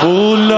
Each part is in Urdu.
پھول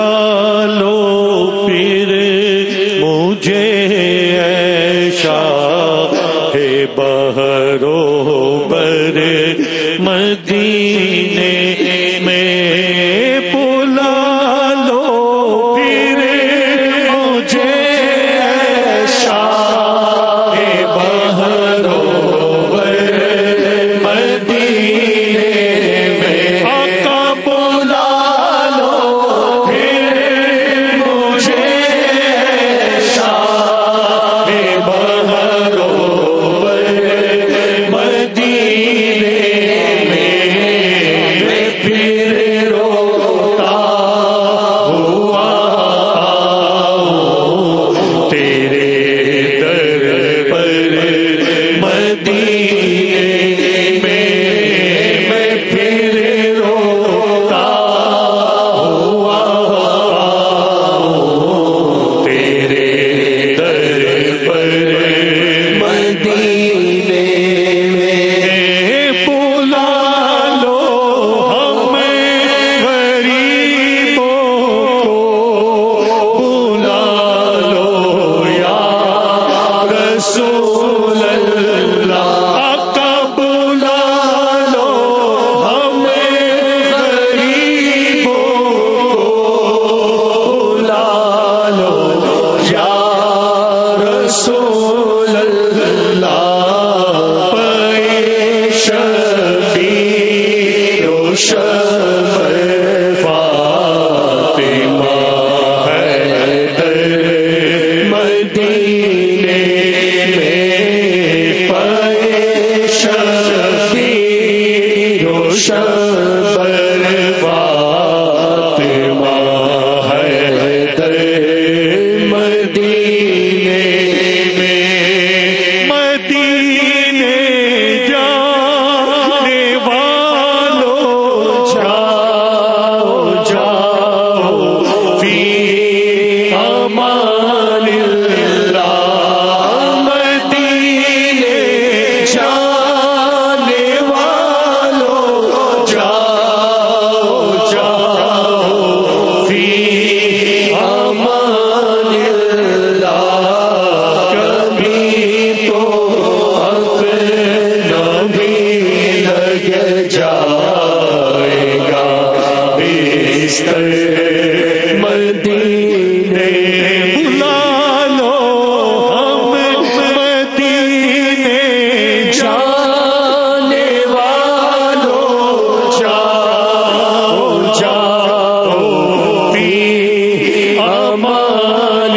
کمال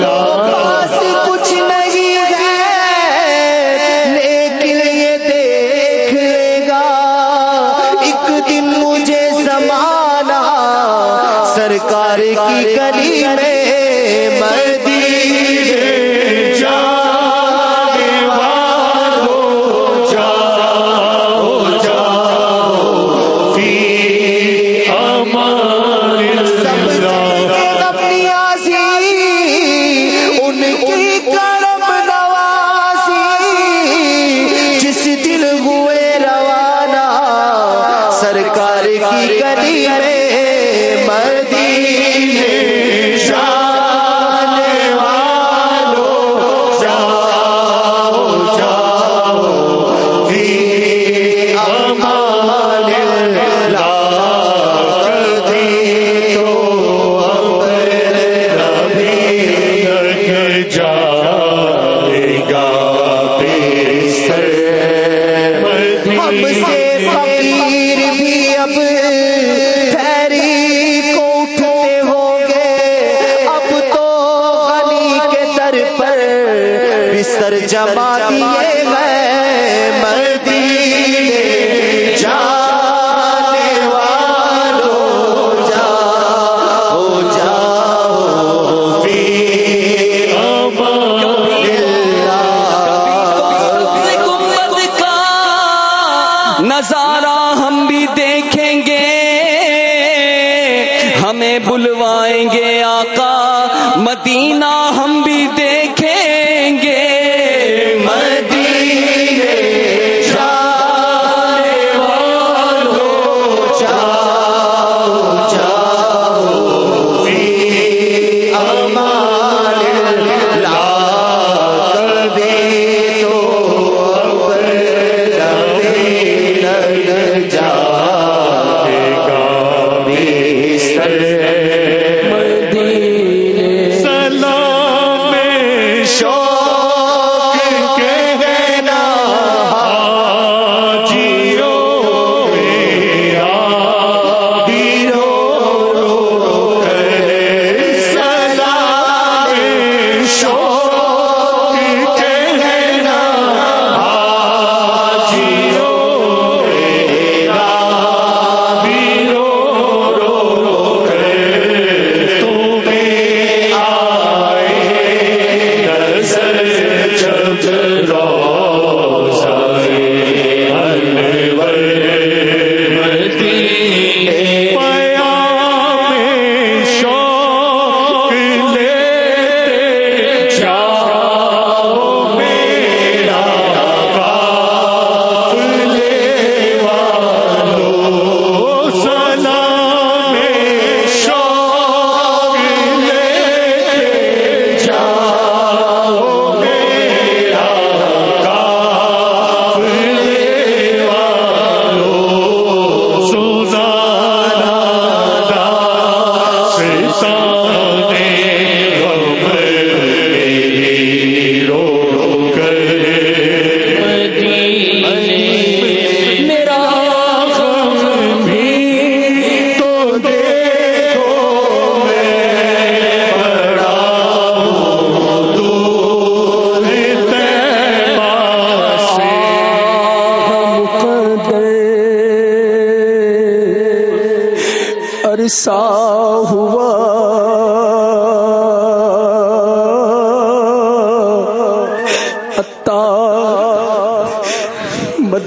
پاس کچھ نہیں ہے یہ گا۔ ایک دن مجھے سرکار کی گلی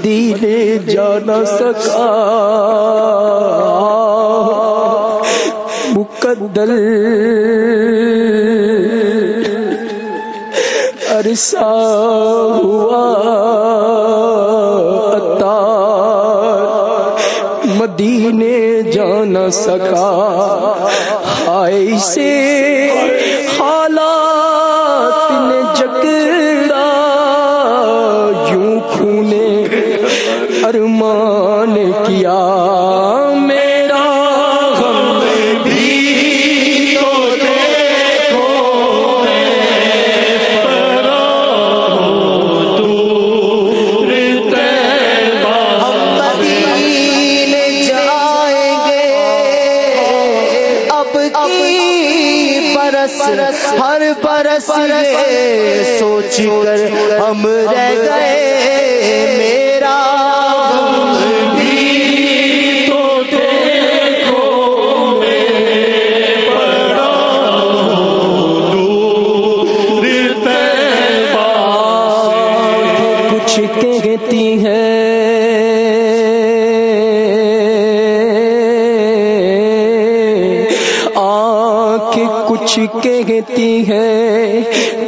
مدینے جانا سکا۔ مقدل۔ عرصہ ہوا۔ مدینے جانا سکا۔ ہائے سے پرس سوچ کر ہم رہ گئے میرا کچھ کہتی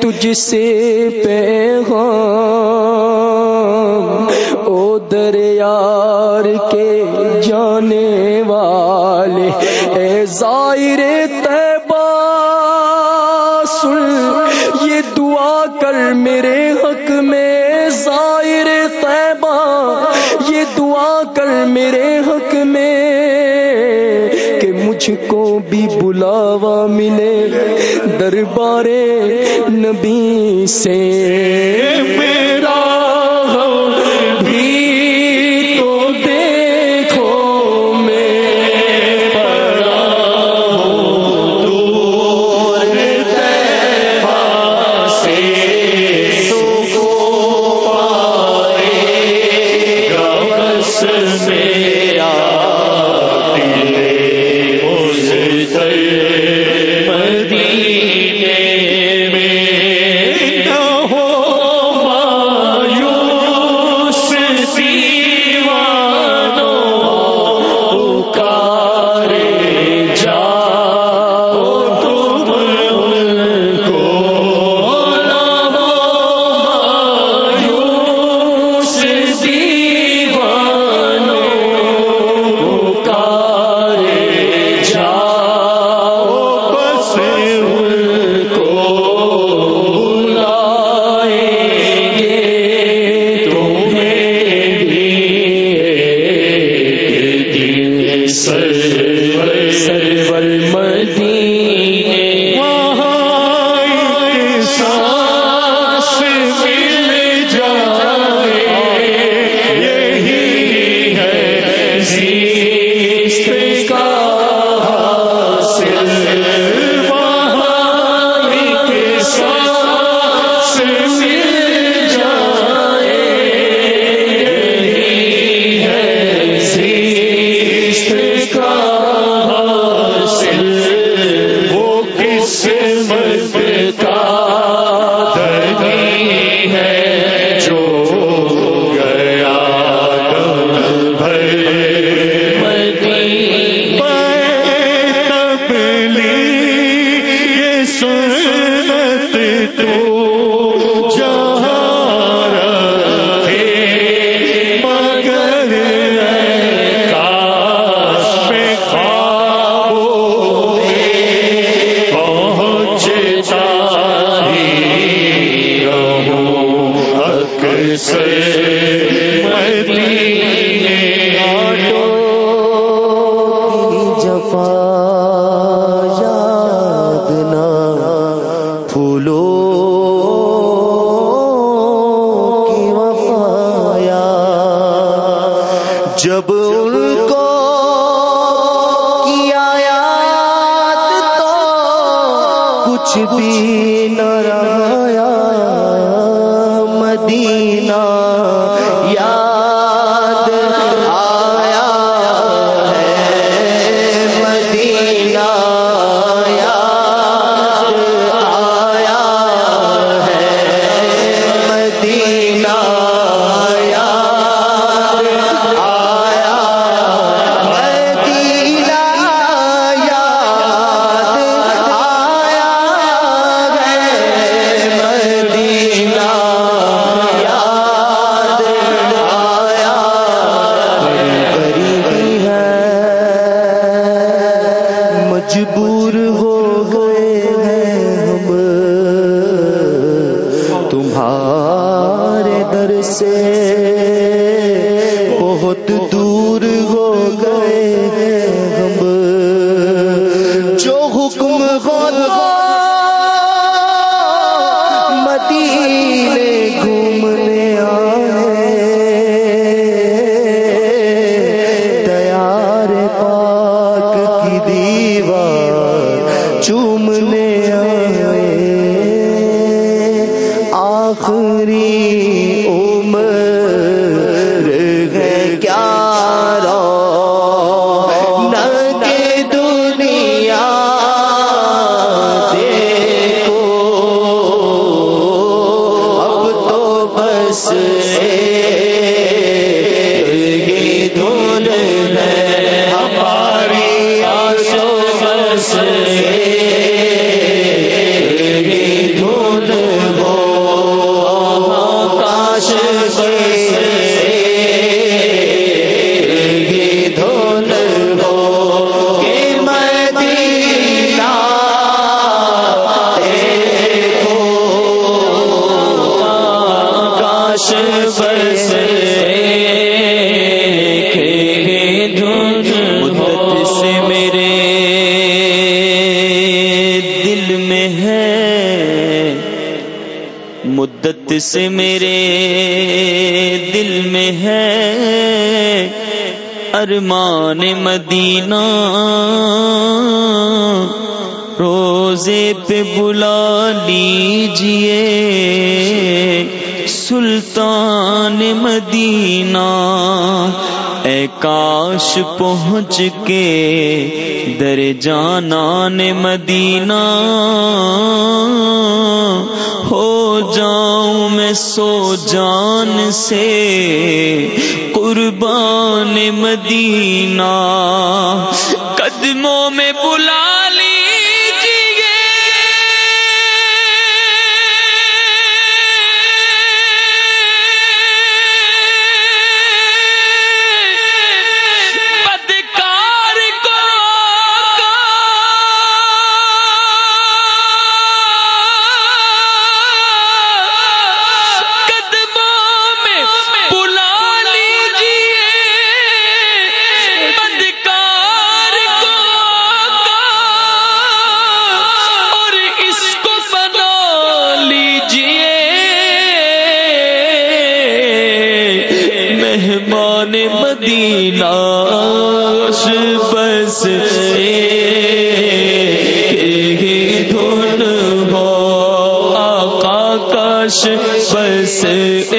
تجھ سے ہو او دریار کے جانے والے اے ظاہر تے تجھ کو بھی بلاوا ملے دربارے نبی سے۔ تمہارے در سے بہت دور آخری عمر بس میرے دل میں ہے۔ ارمان مدینہ روزے پہ بلا لیجیے۔ سلطان مدینہ، اے کاش پہنچ کے در جانان مدینہ۔ ہو جان سو جان سے قربان مدینہ قدموں میں بلا کاش